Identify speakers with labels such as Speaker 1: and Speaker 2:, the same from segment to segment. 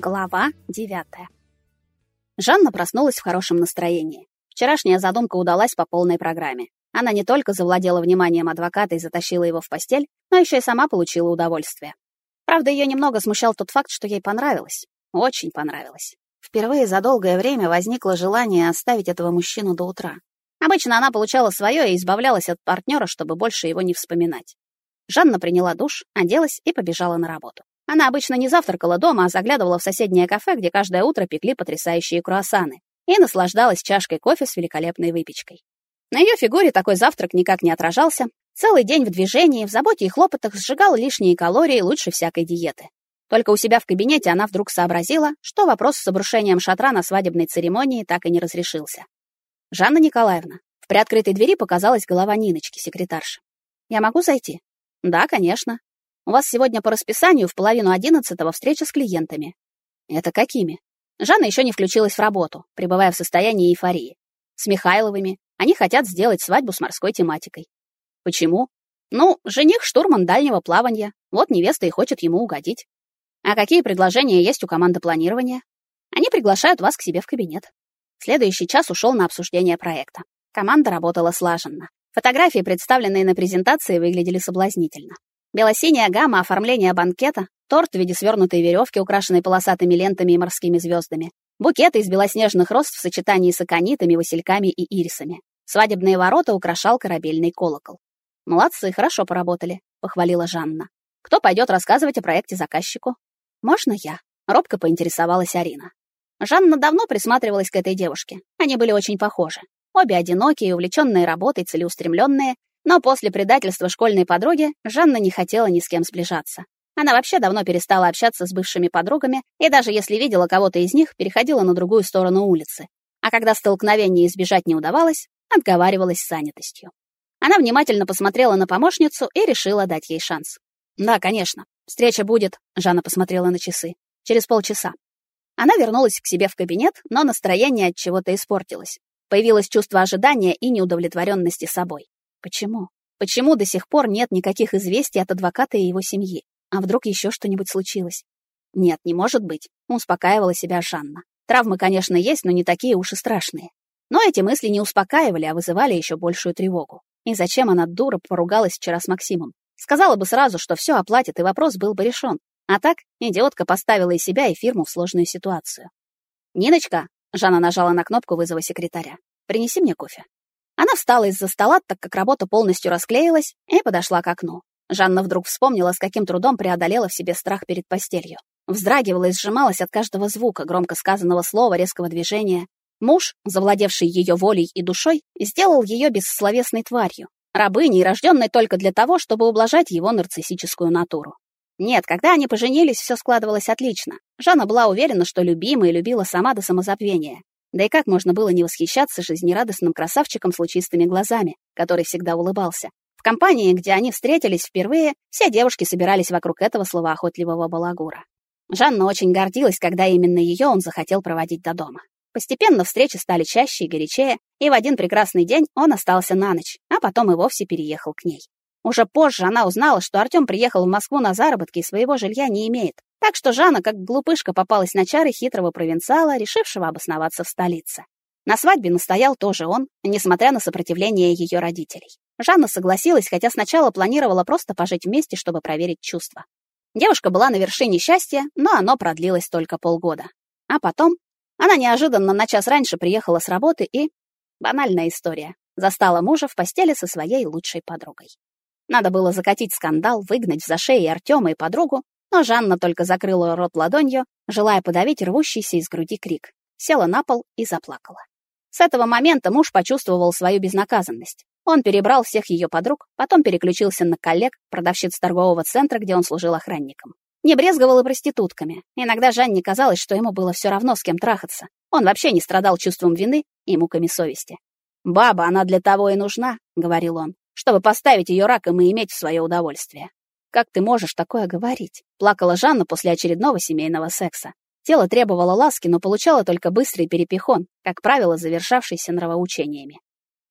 Speaker 1: Глава девятая. Жанна проснулась в хорошем настроении. Вчерашняя задумка удалась по полной программе. Она не только завладела вниманием адвоката и затащила его в постель, но еще и сама получила удовольствие. Правда, ее немного смущал тот факт, что ей понравилось. Очень понравилось. Впервые за долгое время возникло желание оставить этого мужчину до утра. Обычно она получала свое и избавлялась от партнера, чтобы больше его не вспоминать. Жанна приняла душ, оделась и побежала на работу. Она обычно не завтракала дома, а заглядывала в соседнее кафе, где каждое утро пекли потрясающие круассаны, и наслаждалась чашкой кофе с великолепной выпечкой. На ее фигуре такой завтрак никак не отражался. Целый день в движении, в заботе и хлопотах сжигал лишние калории лучше всякой диеты. Только у себя в кабинете она вдруг сообразила, что вопрос с обрушением шатра на свадебной церемонии так и не разрешился. «Жанна Николаевна». В приоткрытой двери показалась голова Ниночки, секретарши. «Я могу зайти?» «Да, конечно», у вас сегодня по расписанию в половину одиннадцатого встреча с клиентами. Это какими? Жанна еще не включилась в работу, пребывая в состоянии эйфории. С Михайловыми. Они хотят сделать свадьбу с морской тематикой. Почему? Ну, жених штурман дальнего плавания. Вот невеста и хочет ему угодить. А какие предложения есть у команды планирования? Они приглашают вас к себе в кабинет. Следующий час ушел на обсуждение проекта. Команда работала слаженно. Фотографии, представленные на презентации, выглядели соблазнительно. Белосиняя гамма оформления банкета, торт в виде свернутой веревки, украшенной полосатыми лентами и морскими звездами, букеты из белоснежных роз в сочетании с аконитами, васильками и ирисами. Свадебные ворота украшал корабельный колокол. «Молодцы, хорошо поработали», — похвалила Жанна. «Кто пойдет рассказывать о проекте заказчику?» «Можно я?» — робко поинтересовалась Арина. Жанна давно присматривалась к этой девушке. Они были очень похожи. Обе одинокие, увлеченные работой, целеустремленные, но после предательства школьной подруги Жанна не хотела ни с кем сближаться. Она вообще давно перестала общаться с бывшими подругами, и даже если видела кого-то из них, переходила на другую сторону улицы. А когда столкновения избежать не удавалось, отговаривалась с занятостью. Она внимательно посмотрела на помощницу и решила дать ей шанс. «Да, конечно. Встреча будет», — Жанна посмотрела на часы. «Через полчаса». Она вернулась к себе в кабинет, но настроение от чего-то испортилось. Появилось чувство ожидания и неудовлетворенности собой. Почему? Почему до сих пор нет никаких известий от адвоката и его семьи? А вдруг еще что-нибудь случилось? Нет, не может быть, успокаивала себя Жанна. Травмы, конечно, есть, но не такие уж и страшные. Но эти мысли не успокаивали, а вызывали еще большую тревогу. И зачем она, дура, поругалась вчера с Максимом? Сказала бы сразу, что все оплатит, и вопрос был бы решен. А так, идиотка поставила и себя, и фирму в сложную ситуацию. «Ниночка», — Жанна нажала на кнопку вызова секретаря, — «принеси мне кофе». Она встала из-за стола, так как работа полностью расклеилась, и подошла к окну. Жанна вдруг вспомнила, с каким трудом преодолела в себе страх перед постелью. Вздрагивала и сжималась от каждого звука, громко сказанного слова, резкого движения. Муж, завладевший ее волей и душой, сделал ее бессловесной тварью, рабыней, рожденной только для того, чтобы ублажать его нарциссическую натуру. Нет, когда они поженились, все складывалось отлично. Жанна была уверена, что любима и любила сама до самозабвения. Да и как можно было не восхищаться жизнерадостным красавчиком с лучистыми глазами, который всегда улыбался. В компании, где они встретились впервые, все девушки собирались вокруг этого словоохотливого балагура. Жанна очень гордилась, когда именно ее он захотел проводить до дома. Постепенно встречи стали чаще и горячее, и в один прекрасный день он остался на ночь, а потом и вовсе переехал к ней. Уже позже она узнала, что Артём приехал в Москву на заработки и своего жилья не имеет. Так что Жанна, как глупышка, попалась на чары хитрого провинциала, решившего обосноваться в столице. На свадьбе настоял тоже он, несмотря на сопротивление ее родителей. Жанна согласилась, хотя сначала планировала просто пожить вместе, чтобы проверить чувства. Девушка была на вершине счастья, но оно продлилось только полгода. А потом она неожиданно на час раньше приехала с работы и... Банальная история. Застала мужа в постели со своей лучшей подругой. Надо было закатить скандал, выгнать за шеи Артема и подругу, но Жанна только закрыла рот ладонью, желая подавить рвущийся из груди крик. Села на пол и заплакала. С этого момента муж почувствовал свою безнаказанность. Он перебрал всех ее подруг, потом переключился на коллег, продавщиц торгового центра, где он служил охранником. Не брезговал и проститутками. Иногда Жанне казалось, что ему было все равно, с кем трахаться. Он вообще не страдал чувством вины и муками совести. «Баба, она для того и нужна», — говорил он, чтобы поставить ее раком и иметь свое удовольствие. «Как ты можешь такое говорить?» — плакала Жанна после очередного семейного секса. Тело требовало ласки, но получало только быстрый перепихон, как правило, завершавшийся нравоучениями.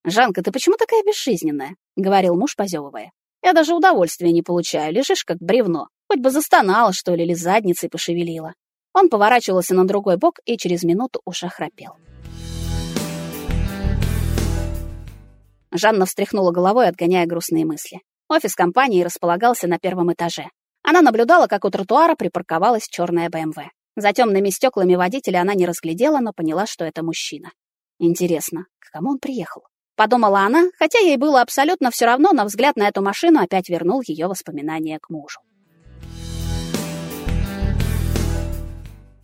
Speaker 1: «Жанка, ты почему такая безжизненная?» — говорил муж, позевывая. «Я даже удовольствия не получаю, лежишь как бревно. Хоть бы застонала, что ли, или задницей пошевелила». Он поворачивался на другой бок и через минуту уже храпел. Жанна встряхнула головой, отгоняя грустные мысли. Офис компании располагался на первом этаже. Она наблюдала, как у тротуара припарковалась черная БМВ. За темными стеклами водителя она не разглядела, но поняла, что это мужчина. Интересно, к кому он приехал? Подумала она, хотя ей было абсолютно все равно, но взгляд на эту машину опять вернул ее воспоминания к мужу.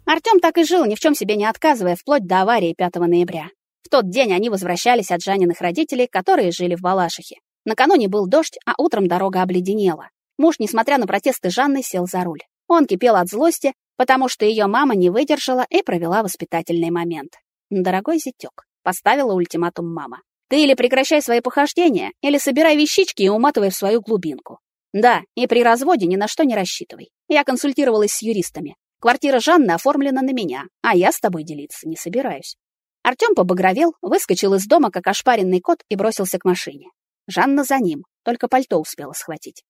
Speaker 1: Артём так и жил, ни в чем себе не отказывая, вплоть до аварии 5 ноября. Тот день они возвращались от Жаниных родителей, которые жили в Балашихе. Накануне был дождь, а утром дорога обледенела. Муж, несмотря на протесты Жанны, сел за руль. Он кипел от злости, потому что ее мама не выдержала и провела воспитательный момент. «Дорогой зятёк», — поставила ультиматум мама. «Ты или прекращай свои похождения, или собирай вещички и уматывай в свою глубинку. Да, и при разводе ни на что не рассчитывай. Я консультировалась с юристами. Квартира Жанны оформлена на меня, а я с тобой делиться не собираюсь. Артём побагровел, выскочил из дома, как ошпаренный кот, и бросился к машине. Жанна за ним, только пальто успела схватить.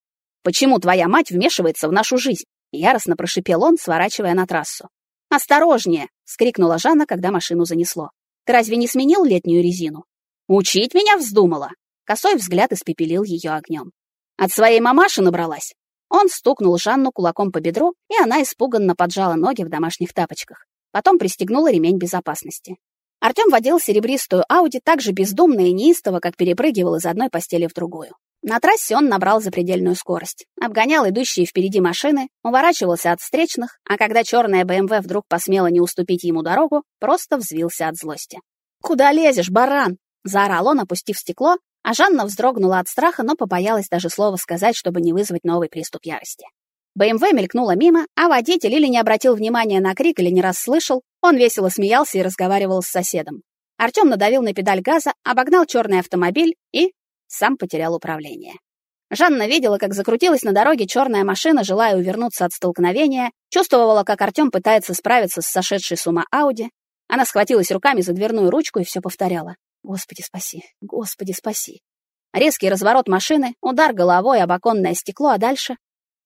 Speaker 1: «Почему твоя мать вмешивается в нашу жизнь?» Яростно прошипел он, сворачивая на трассу. «Осторожнее!» — скрикнула Жанна, когда машину занесло. «Ты разве не сменил летнюю резину?» «Учить меня вздумала!» Косой взгляд испепелил ее огнем. «От своей мамаши набралась!» Он стукнул Жанну кулаком по бедру, и она испуганно поджала ноги в домашних тапочках. Потом пристегнула ремень безопасности. Артём водил серебристую Ауди так же бездумно и неистово, как перепрыгивал из одной постели в другую. На трассе он набрал запредельную скорость, обгонял идущие впереди машины, уворачивался от встречных, а когда черная БМВ вдруг посмела не уступить ему дорогу, просто взвился от злости. «Куда лезешь, баран?» — заорал он, опустив стекло, а Жанна вздрогнула от страха, но побоялась даже слова сказать, чтобы не вызвать новый приступ ярости. БМВ мелькнула мимо, а водитель или не обратил внимания на крик, или не расслышал, он весело смеялся и разговаривал с соседом. Артём надавил на педаль газа, обогнал черный автомобиль и сам потерял управление. Жанна видела, как закрутилась на дороге черная машина, желая увернуться от столкновения, чувствовала, как Артём пытается справиться с сошедшей с ума Ауди. Она схватилась руками за дверную ручку и все повторяла. «Господи, спаси! Господи, спаси!» Резкий разворот машины, удар головой об оконное стекло, а дальше...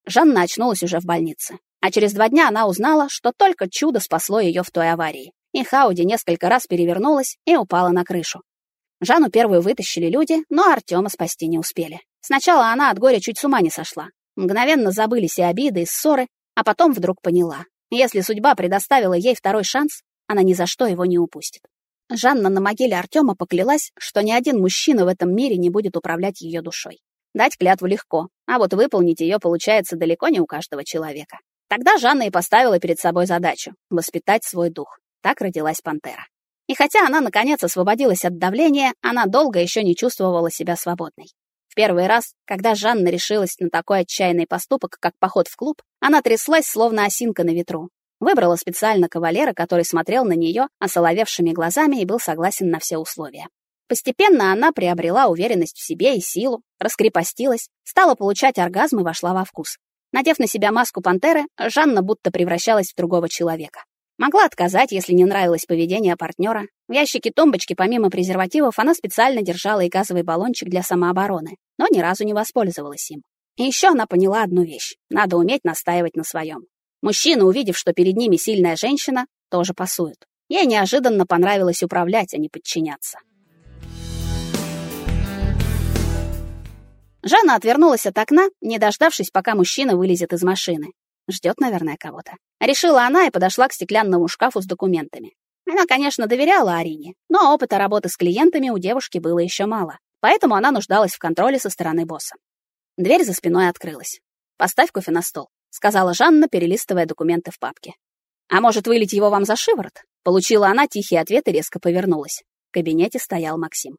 Speaker 1: Жанна очнулась уже в больнице. А через два дня она узнала, что только чудо спасло ее в той аварии. И Хауди несколько раз перевернулась и упала на крышу. Жанну первую вытащили люди, но Артема спасти не успели. Сначала она от горя чуть с ума не сошла. Мгновенно забылись и обиды, и ссоры, а потом вдруг поняла. Если судьба предоставила ей второй шанс, она ни за что его не упустит. Жанна на могиле Артема поклялась, что ни один мужчина в этом мире не будет управлять ее душой. Дать клятву легко, а вот выполнить ее получается далеко не у каждого человека. Тогда Жанна и поставила перед собой задачу — воспитать свой дух. Так родилась пантера. И хотя она, наконец, освободилась от давления, она долго еще не чувствовала себя свободной. В первый раз, когда Жанна решилась на такой отчаянный поступок, как поход в клуб, она тряслась, словно осинка на ветру. Выбрала специально кавалера, который смотрел на нее осоловевшими глазами и был согласен на все условия. Постепенно она приобрела уверенность в себе и силу, раскрепостилась, стала получать оргазм и вошла во вкус. Надев на себя маску пантеры, Жанна будто превращалась в другого человека. Могла отказать, если не нравилось поведение партнера. В ящике тумбочки, помимо презервативов, она специально держала и газовый баллончик для самообороны, но ни разу не воспользовалась им. И еще она поняла одну вещь. Надо уметь настаивать на своем. Мужчины, увидев, что перед ними сильная женщина, тоже пасуют. Ей неожиданно понравилось управлять, а не подчиняться. Жанна отвернулась от окна, не дождавшись, пока мужчина вылезет из машины. Ждет, наверное, кого-то. Решила она и подошла к стеклянному шкафу с документами. Она, конечно, доверяла Арине, но опыта работы с клиентами у девушки было еще мало, поэтому она нуждалась в контроле со стороны босса. Дверь за спиной открылась. «Поставь кофе на стол», — сказала Жанна, перелистывая документы в папке. «А может, вылить его вам за шиворот?» Получила она тихий ответ и резко повернулась. В кабинете стоял Максим.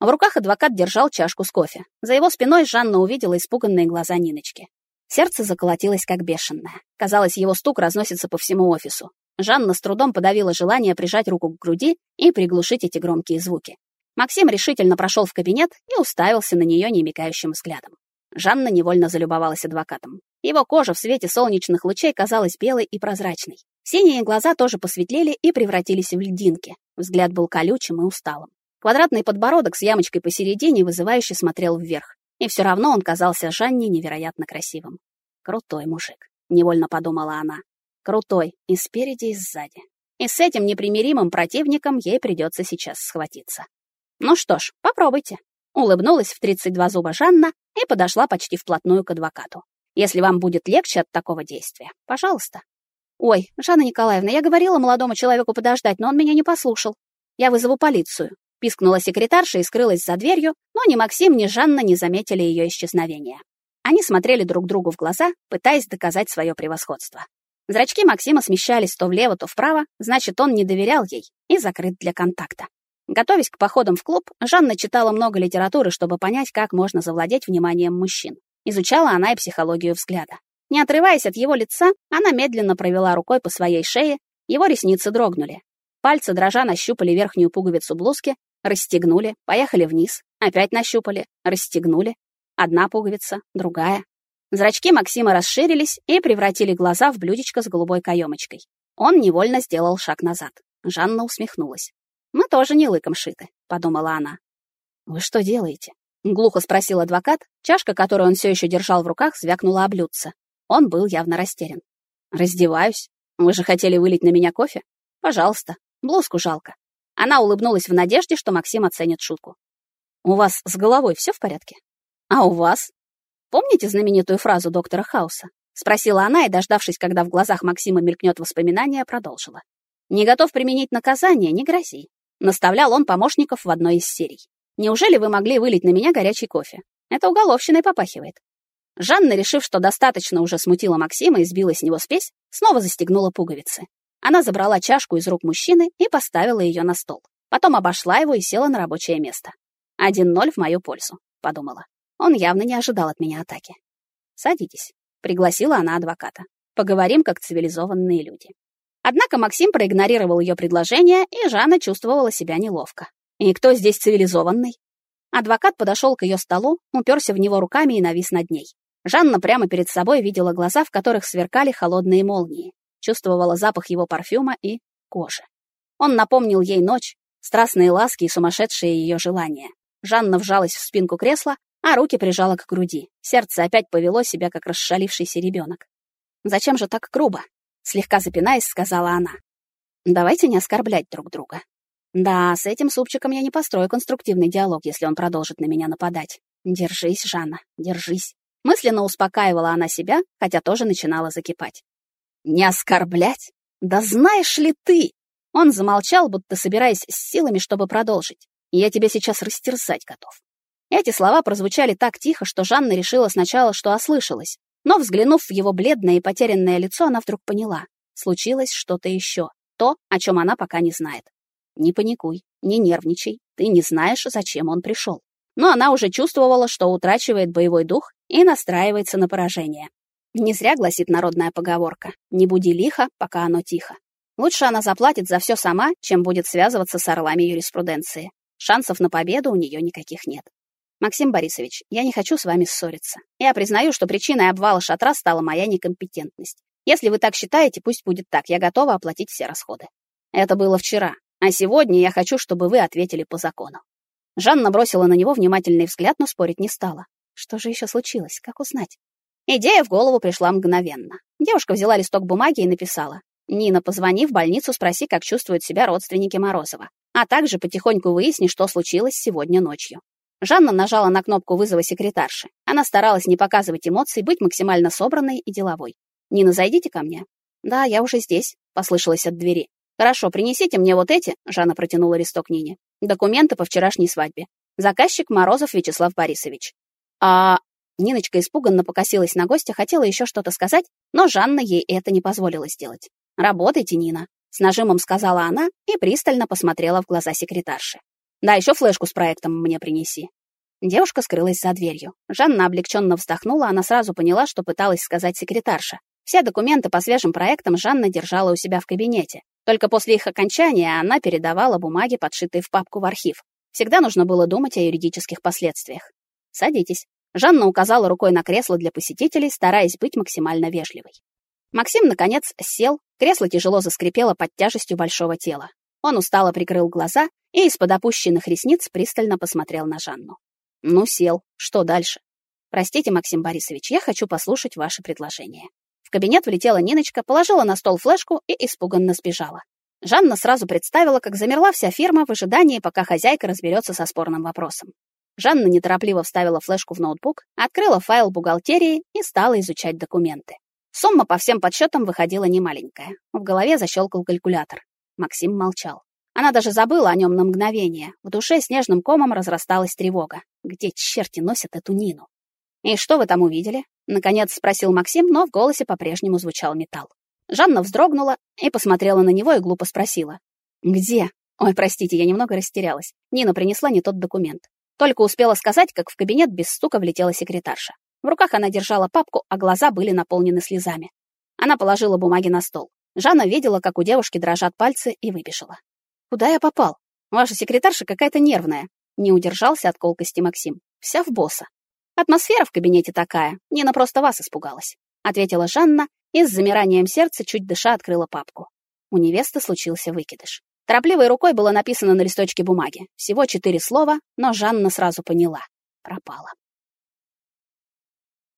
Speaker 1: В руках адвокат держал чашку с кофе. За его спиной Жанна увидела испуганные глаза Ниночки. Сердце заколотилось как бешеное. Казалось, его стук разносится по всему офису. Жанна с трудом подавила желание прижать руку к груди и приглушить эти громкие звуки. Максим решительно прошел в кабинет и уставился на нее немикающим взглядом. Жанна невольно залюбовалась адвокатом. Его кожа в свете солнечных лучей казалась белой и прозрачной. Синие глаза тоже посветлели и превратились в льдинки. Взгляд был колючим и усталым. Квадратный подбородок с ямочкой посередине вызывающе смотрел вверх. И все равно он казался Жанне невероятно красивым. Крутой мужик, невольно подумала она. Крутой, и спереди, и сзади. И с этим непримиримым противником ей придется сейчас схватиться. Ну что ж, попробуйте. Улыбнулась в 32 зуба Жанна и подошла почти вплотную к адвокату. Если вам будет легче от такого действия, пожалуйста. Ой, Жанна Николаевна, я говорила молодому человеку подождать, но он меня не послушал. Я вызову полицию. Пискнула секретарша и скрылась за дверью, но ни Максим, ни Жанна не заметили ее исчезновения. Они смотрели друг другу в глаза, пытаясь доказать свое превосходство. Зрачки Максима смещались то влево, то вправо, значит, он не доверял ей и закрыт для контакта. Готовясь к походам в клуб, Жанна читала много литературы, чтобы понять, как можно завладеть вниманием мужчин. Изучала она и психологию взгляда. Не отрываясь от его лица, она медленно провела рукой по своей шее, его ресницы дрогнули. Пальцы дрожа нащупали верхнюю пуговицу блузки, расстегнули, поехали вниз, опять нащупали, расстегнули. Одна пуговица, другая. Зрачки Максима расширились и превратили глаза в блюдечко с голубой каемочкой. Он невольно сделал шаг назад. Жанна усмехнулась. Мы тоже не лыком шиты, подумала она. Вы что делаете? глухо спросил адвокат. Чашка, которую он все еще держал в руках, звякнула об блюдце. Он был явно растерян. Раздеваюсь. Вы же хотели вылить на меня кофе? Пожалуйста. Блузку жалко. Она улыбнулась в надежде, что Максим оценит шутку. У вас с головой все в порядке? А у вас? Помните знаменитую фразу доктора Хауса? спросила она и, дождавшись, когда в глазах Максима мелькнет воспоминание, продолжила. Не готов применить наказание, не грози. Наставлял он помощников в одной из серий. Неужели вы могли вылить на меня горячий кофе? Это уголовщиной попахивает. Жанна, решив, что достаточно уже смутила Максима и сбила с него спесь, снова застегнула пуговицы. Она забрала чашку из рук мужчины и поставила ее на стол. Потом обошла его и села на рабочее место. «Один ноль в мою пользу», — подумала. Он явно не ожидал от меня атаки. «Садитесь», — пригласила она адвоката. «Поговорим, как цивилизованные люди». Однако Максим проигнорировал ее предложение, и Жанна чувствовала себя неловко. И кто здесь цивилизованный? Адвокат подошел к ее столу, уперся в него руками и навис над ней. Жанна прямо перед собой видела глаза, в которых сверкали холодные молнии, чувствовала запах его парфюма и кожи. Он напомнил ей ночь, страстные ласки и сумасшедшие ее желания. Жанна вжалась в спинку кресла, а руки прижала к груди. Сердце опять повело себя, как расшалившийся ребенок. Зачем же так грубо? слегка запинаясь, сказала она. Давайте не оскорблять друг друга. Да, с этим супчиком я не построю конструктивный диалог, если он продолжит на меня нападать. Держись, Жанна, держись. Мысленно успокаивала она себя, хотя тоже начинала закипать. Не оскорблять? Да знаешь ли ты? Он замолчал, будто собираясь с силами, чтобы продолжить. Я тебя сейчас растерзать готов. Эти слова прозвучали так тихо, что Жанна решила сначала, что ослышалась, но, взглянув в его бледное и потерянное лицо, она вдруг поняла. Случилось что-то еще. То, о чем она пока не знает. Не паникуй, не нервничай. Ты не знаешь, зачем он пришел. Но она уже чувствовала, что утрачивает боевой дух и настраивается на поражение. Не зря гласит народная поговорка «Не буди лихо, пока оно тихо». Лучше она заплатит за все сама, чем будет связываться с орлами юриспруденции. Шансов на победу у нее никаких нет. Максим Борисович, я не хочу с вами ссориться. Я признаю, что причиной обвала шатра стала моя некомпетентность. Если вы так считаете, пусть будет так. Я готова оплатить все расходы. Это было вчера, а сегодня я хочу, чтобы вы ответили по закону. Жанна бросила на него внимательный взгляд, но спорить не стала. Что же еще случилось? Как узнать? Идея в голову пришла мгновенно. Девушка взяла листок бумаги и написала: "Нина, позвони в больницу, спроси, как чувствуют себя родственники Морозова, а также потихоньку выясни, что случилось сегодня ночью". Жанна нажала на кнопку вызова секретарши. Она старалась не показывать эмоций, быть максимально собранной и деловой. «Нина, зайдите ко мне». «Да, я уже здесь», — послышалось от двери. «Хорошо, принесите мне вот эти», — Жанна протянула листок Нине. «Документы по вчерашней свадьбе. Заказчик Морозов Вячеслав Борисович». «А...» Ниночка испуганно покосилась на гостя, хотела еще что-то сказать, но Жанна ей это не позволила сделать. «Работайте, Нина», — с нажимом сказала она и пристально посмотрела в глаза секретарши. Да, еще флешку с проектом мне принеси. Девушка скрылась за дверью. Жанна облегченно вздохнула, она сразу поняла, что пыталась сказать секретарша. Все документы по свежим проектам Жанна держала у себя в кабинете. Только после их окончания она передавала бумаги, подшитые в папку в архив. Всегда нужно было думать о юридических последствиях. «Садитесь». Жанна указала рукой на кресло для посетителей, стараясь быть максимально вежливой. Максим, наконец, сел, кресло тяжело заскрипело под тяжестью большого тела. Он устало прикрыл глаза и из-под опущенных ресниц пристально посмотрел на Жанну. «Ну, сел. Что дальше?» «Простите, Максим Борисович, я хочу послушать ваше предложение». В кабинет влетела Ниночка, положила на стол флешку и испуганно сбежала. Жанна сразу представила, как замерла вся фирма в ожидании, пока хозяйка разберется со спорным вопросом. Жанна неторопливо вставила флешку в ноутбук, открыла файл бухгалтерии и стала изучать документы. Сумма по всем подсчетам выходила немаленькая. В голове защелкал калькулятор. Максим молчал. Она даже забыла о нем на мгновение. В душе снежным комом разрасталась тревога. Где черти носят эту Нину? «И что вы там увидели?» — наконец спросил Максим, но в голосе по-прежнему звучал металл. Жанна вздрогнула и посмотрела на него и глупо спросила. «Где?» Ой, простите, я немного растерялась. Нина принесла не тот документ. Только успела сказать, как в кабинет без стука влетела секретарша. В руках она держала папку, а глаза были наполнены слезами. Она положила бумаги на стол. Жанна видела, как у девушки дрожат пальцы, и выбежала. «Куда я попал? Ваша секретарша какая-то нервная». Не удержался от колкости Максим. «Вся в босса». «Атмосфера в кабинете такая. Нина просто вас испугалась», — ответила Жанна и с замиранием сердца, чуть дыша, открыла папку. У невесты случился выкидыш. Торопливой рукой было написано на листочке бумаги. Всего четыре слова, но Жанна сразу поняла. Пропала.